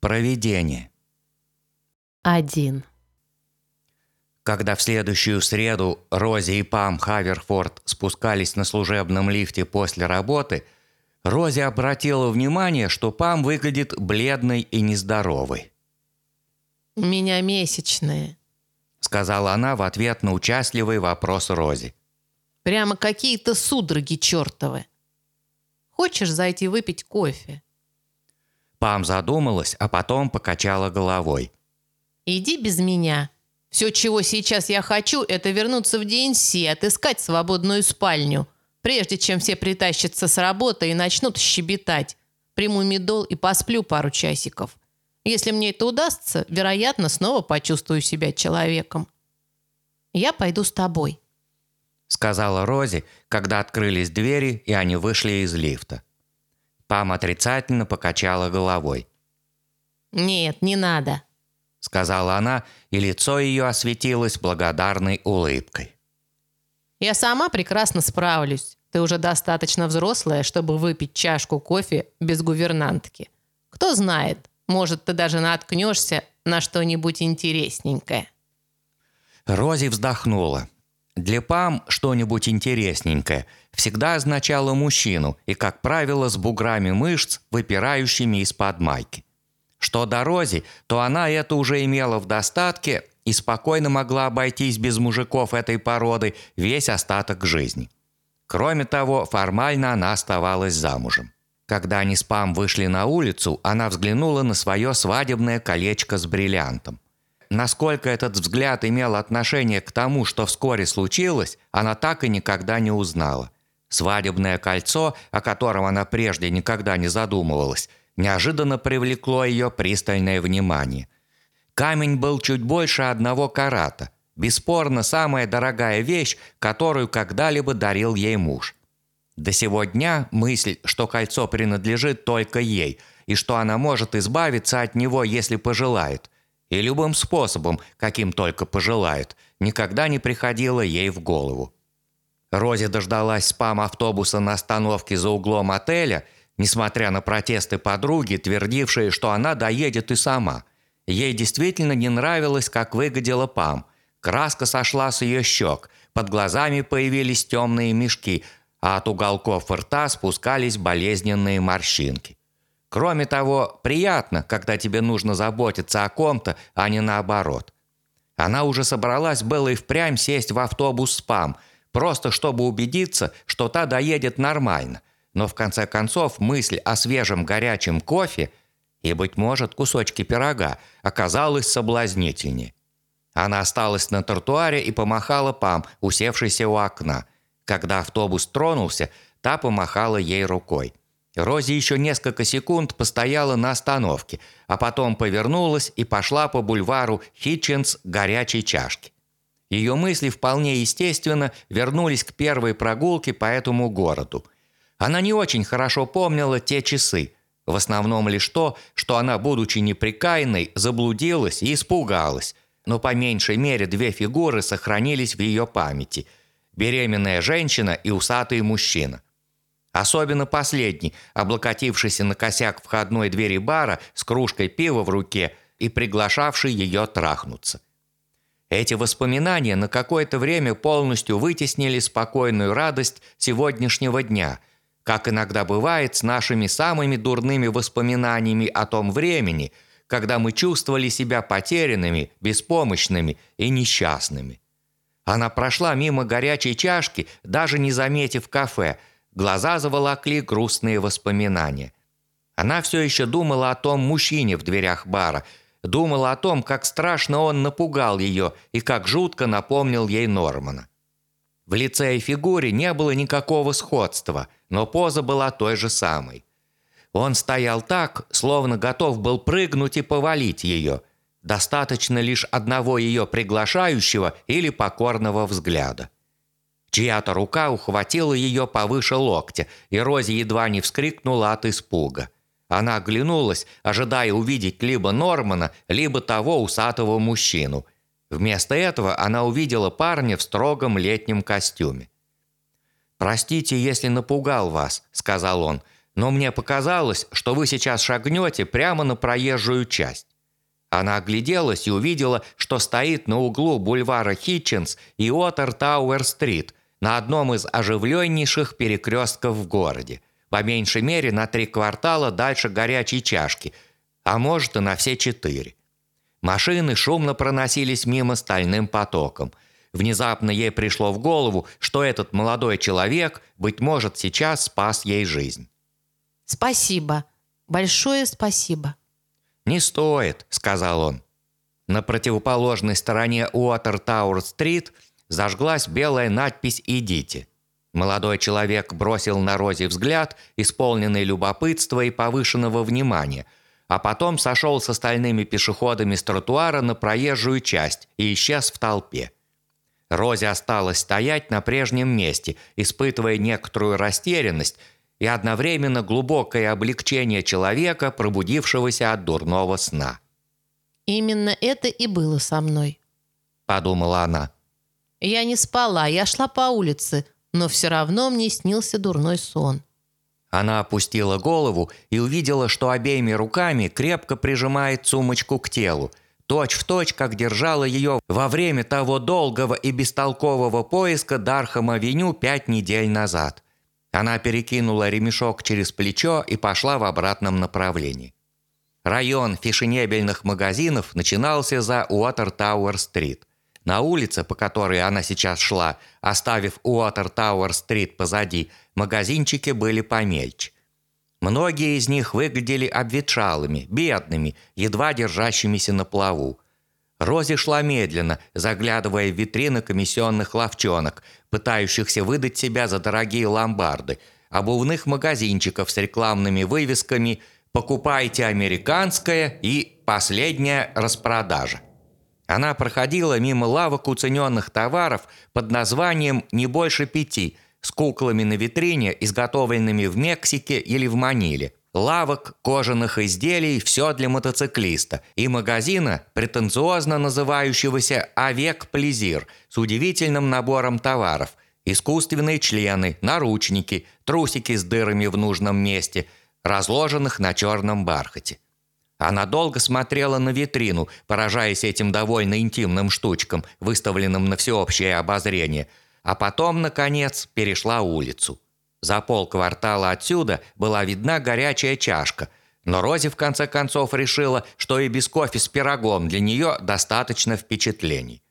Провидение. Один. Когда в следующую среду Рози и Пам Хаверфорд спускались на служебном лифте после работы, Рози обратила внимание, что Пам выглядит бледной и нездоровой. У меня месячные. Сказала она в ответ на участливый вопрос Рози. Прямо какие-то судороги чертовы. Хочешь зайти выпить кофе? Пам задумалась, а потом покачала головой. Иди без меня. Все, чего сейчас я хочу, это вернуться в ДНС отыскать свободную спальню, прежде чем все притащатся с работы и начнут щебетать. Приму медол и посплю пару часиков. Если мне это удастся, вероятно, снова почувствую себя человеком. Я пойду с тобой. Сказала Рози, когда открылись двери, и они вышли из лифта. Пам отрицательно покачала головой. «Нет, не надо», — сказала она, и лицо ее осветилось благодарной улыбкой. «Я сама прекрасно справлюсь. Ты уже достаточно взрослая, чтобы выпить чашку кофе без гувернантки. Кто знает, может, ты даже наткнешься на что-нибудь интересненькое». Рози вздохнула. Для Пам что-нибудь интересненькое всегда означало мужчину и, как правило, с буграми мышц, выпирающими из-под майки. Что до Рози, то она это уже имела в достатке и спокойно могла обойтись без мужиков этой породы весь остаток жизни. Кроме того, формально она оставалась замужем. Когда они с Пам вышли на улицу, она взглянула на свое свадебное колечко с бриллиантом. Насколько этот взгляд имел отношение к тому, что вскоре случилось, она так и никогда не узнала. Свадебное кольцо, о котором она прежде никогда не задумывалась, неожиданно привлекло ее пристальное внимание. Камень был чуть больше одного карата. Бесспорно, самая дорогая вещь, которую когда-либо дарил ей муж. До сего дня мысль, что кольцо принадлежит только ей, и что она может избавиться от него, если пожелает – и любым способом, каким только пожелает, никогда не приходило ей в голову. Рози дождалась спам-автобуса на остановке за углом отеля, несмотря на протесты подруги, твердившие, что она доедет и сама. Ей действительно не нравилось, как выглядела Пам. Краска сошла с ее щек, под глазами появились темные мешки, а от уголков рта спускались болезненные морщинки. Кроме того, приятно, когда тебе нужно заботиться о ком-то, а не наоборот. Она уже собралась было и впрямь сесть в автобус спам, просто чтобы убедиться, что та доедет нормально. Но в конце концов мысль о свежем горячем кофе и, быть может, кусочке пирога оказалась соблазнительнее. Она осталась на тротуаре и помахала Пам, усевшейся у окна. Когда автобус тронулся, та помахала ей рукой. Рози еще несколько секунд постояла на остановке, а потом повернулась и пошла по бульвару Хитченс горячей чашки. Ее мысли вполне естественно вернулись к первой прогулке по этому городу. Она не очень хорошо помнила те часы, в основном лишь то, что она, будучи неприкаянной, заблудилась и испугалась, но по меньшей мере две фигуры сохранились в ее памяти – беременная женщина и усатый мужчина – Особенно последний, облокотившийся на косяк входной двери бара с кружкой пива в руке и приглашавший ее трахнуться. Эти воспоминания на какое-то время полностью вытеснили спокойную радость сегодняшнего дня, как иногда бывает с нашими самыми дурными воспоминаниями о том времени, когда мы чувствовали себя потерянными, беспомощными и несчастными. Она прошла мимо горячей чашки, даже не заметив кафе – Глаза заволокли грустные воспоминания. Она все еще думала о том мужчине в дверях бара, думала о том, как страшно он напугал ее и как жутко напомнил ей Нормана. В лице и фигуре не было никакого сходства, но поза была той же самой. Он стоял так, словно готов был прыгнуть и повалить ее. Достаточно лишь одного ее приглашающего или покорного взгляда. Чья-то рука ухватила ее повыше локтя, и Рози едва не вскрикнула от испуга. Она оглянулась, ожидая увидеть либо Нормана, либо того усатого мужчину. Вместо этого она увидела парня в строгом летнем костюме. «Простите, если напугал вас», — сказал он, но мне показалось, что вы сейчас шагнете прямо на проезжую часть». Она огляделась и увидела, что стоит на углу бульвара Хитчинс и Отер Тауэр-стрит на одном из оживленнейших перекрестков в городе, по меньшей мере на три квартала дальше горячей чашки, а может и на все четыре. Машины шумно проносились мимо стальным потоком. Внезапно ей пришло в голову, что этот молодой человек, быть может, сейчас спас ей жизнь. Спасибо. Большое спасибо. «Не стоит», — сказал он. На противоположной стороне Уотер-Тауэр-стрит зажглась белая надпись «Идите». Молодой человек бросил на Розе взгляд, исполненный любопытства и повышенного внимания — а потом сошел с остальными пешеходами с тротуара на проезжую часть и исчез в толпе. Розе осталось стоять на прежнем месте, испытывая некоторую растерянность и одновременно глубокое облегчение человека, пробудившегося от дурного сна. «Именно это и было со мной», – подумала она. «Я не спала, я шла по улице, но все равно мне снился дурной сон». Она опустила голову и увидела, что обеими руками крепко прижимает сумочку к телу, точь в точь, как держала ее во время того долгого и бестолкового поиска Дархама-Веню пять недель назад. Она перекинула ремешок через плечо и пошла в обратном направлении. Район фешенебельных магазинов начинался за Уотер-Тауэр-стрит. На улице, по которой она сейчас шла, оставив Уотер-Тауэр-стрит позади, магазинчики были помельче. Многие из них выглядели обветшалыми, бедными, едва держащимися на плаву. Рози шла медленно, заглядывая в витрины комиссионных ловчонок, пытающихся выдать себя за дорогие ломбарды, обувных магазинчиков с рекламными вывесками «Покупайте американское» и «Последняя распродажа». Она проходила мимо лавок уцененных товаров под названием «Не больше пяти», с куклами на витрине, изготовленными в Мексике или в Маниле. Лавок, кожаных изделий, все для мотоциклиста. И магазина, претенциозно называющегося «Авек Плезир» с удивительным набором товаров. Искусственные члены, наручники, трусики с дырами в нужном месте, разложенных на черном бархате. Она долго смотрела на витрину, поражаясь этим довольно интимным штучкам, выставленным на всеобщее обозрение, а потом, наконец, перешла улицу. За полквартала отсюда была видна горячая чашка, но Рози в конце концов решила, что и без кофе с пирогом для нее достаточно впечатлений.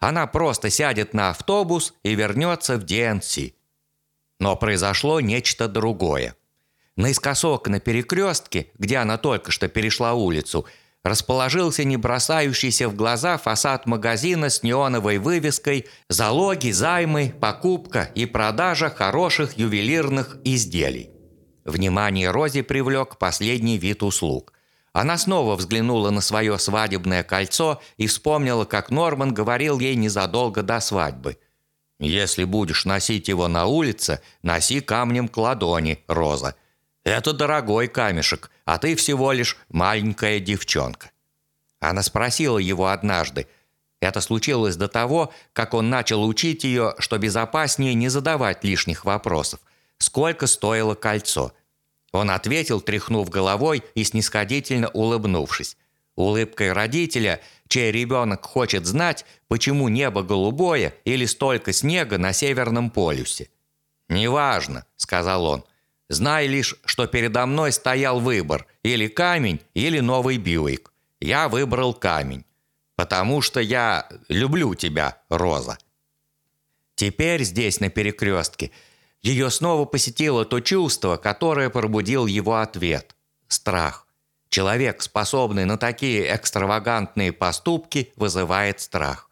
Она просто сядет на автобус и вернется в ДНС. Но произошло нечто другое. Наискосок на перекрестке, где она только что перешла улицу, расположился не бросающийся в глаза фасад магазина с неоновой вывеской «Залоги, займы, покупка и продажа хороших ювелирных изделий». Внимание Рози привлек последний вид услуг. Она снова взглянула на свое свадебное кольцо и вспомнила, как Норман говорил ей незадолго до свадьбы. «Если будешь носить его на улице, носи камнем к ладони, Роза. Это дорогой камешек, а ты всего лишь маленькая девчонка». Она спросила его однажды. Это случилось до того, как он начал учить ее, что безопаснее не задавать лишних вопросов. Сколько стоило кольцо? Он ответил, тряхнув головой и снисходительно улыбнувшись. Улыбкой родителя, чей ребенок хочет знать, почему небо голубое или столько снега на Северном полюсе. «Неважно», — сказал он, — Знай лишь, что передо мной стоял выбор – или камень, или новый Бьюик. Я выбрал камень, потому что я люблю тебя, Роза. Теперь здесь, на перекрестке, ее снова посетило то чувство, которое пробудил его ответ – страх. Человек, способный на такие экстравагантные поступки, вызывает страх.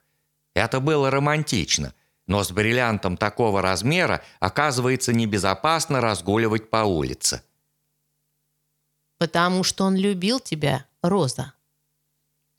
Это было романтично – но с бриллиантом такого размера оказывается небезопасно разгуливать по улице. «Потому что он любил тебя, Роза».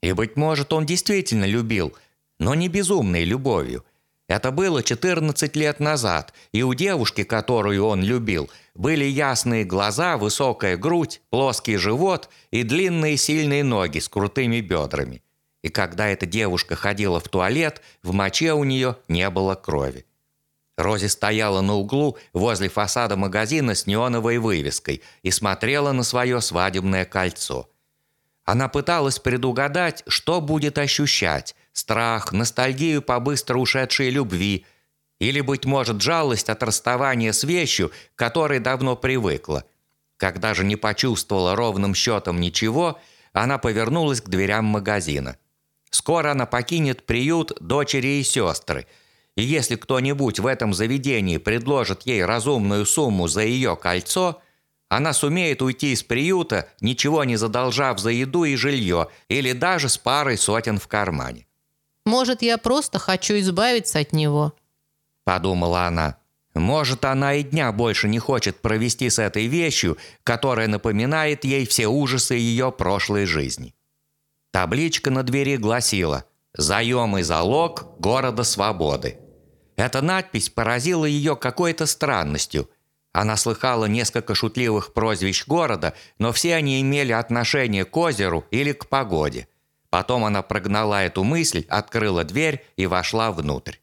И, быть может, он действительно любил, но не безумной любовью. Это было 14 лет назад, и у девушки, которую он любил, были ясные глаза, высокая грудь, плоский живот и длинные сильные ноги с крутыми бедрами и когда эта девушка ходила в туалет, в моче у нее не было крови. Рози стояла на углу возле фасада магазина с неоновой вывеской и смотрела на свое свадебное кольцо. Она пыталась предугадать, что будет ощущать – страх, ностальгию по быстро ушедшей любви или, быть может, жалость от расставания с вещью, к которой давно привыкла. Когда же не почувствовала ровным счетом ничего, она повернулась к дверям магазина. Скоро она покинет приют дочери и сестры – и если кто-нибудь в этом заведении предложит ей разумную сумму за ее кольцо, она сумеет уйти из приюта, ничего не задолжав за еду и жилье, или даже с парой сотен в кармане. «Может, я просто хочу избавиться от него?» – подумала она. Может, она и дня больше не хочет провести с этой вещью, которая напоминает ей все ужасы ее прошлой жизни. Табличка на двери гласила «Заем и залог города свободы». Эта надпись поразила ее какой-то странностью. Она слыхала несколько шутливых прозвищ города, но все они имели отношение к озеру или к погоде. Потом она прогнала эту мысль, открыла дверь и вошла внутрь.